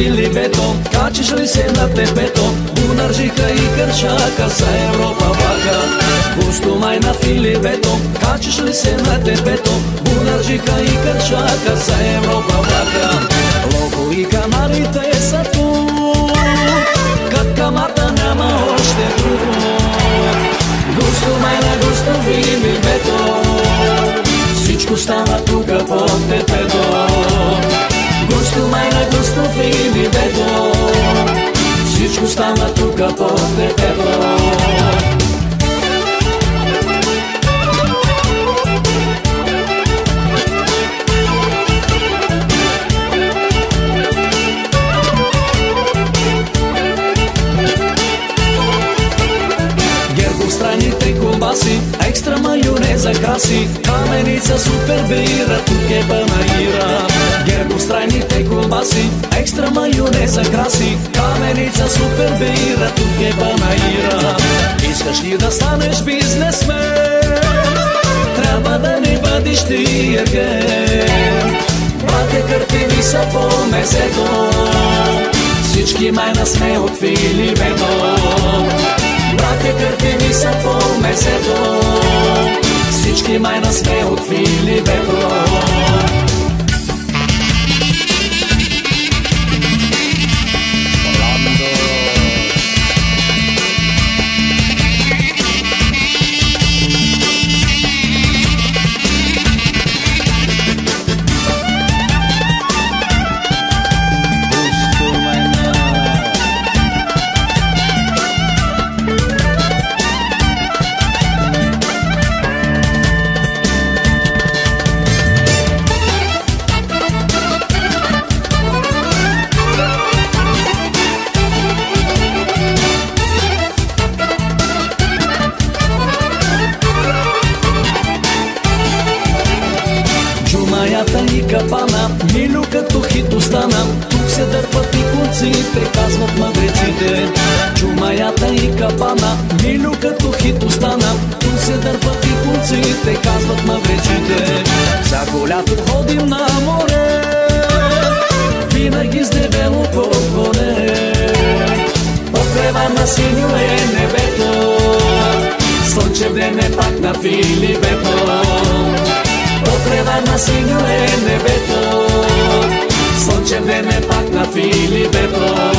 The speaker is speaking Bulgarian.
Филибето, качиш ли се на тепето, Бунаржика и кърчака за Европа вака. Густо май на Филибето, качиш ли се на тепето, Бунаржика и кърчака за Европа вака. Локо и канарите са тук, кът камата няма още друг. Густо май на густо Филибето, всичко става тука под тепето. На густо Филибето, всичко стана тука под тепето. Гербострайните колбаси, екстра майонеза краси, каменица супер бира, тук е панаира. Гербострайните колбаси, екстра майонеза краси, каменица супер бира, тук е панаира. Искаш ли да станеш бизнесмен? Трябва да не бъдеш ти ерген. Бате картини са по месето, всички майна сме от Филибето. Братя картини са по месето, всички майна сме от Филибето. Джумаята и капана, милю като хит остана, тук се дърпат и конците, казват мъдреците. Джумаята и капана, милю като хит остана, тук се дърпат и конците, казват мъдреците. Всяко лято ходим на море, винаги с дебело подгоре. Покрева на синьо е небето, слънчев ден е пак на Филибето на синьо е небето, слънчев ден е пак на Филибето.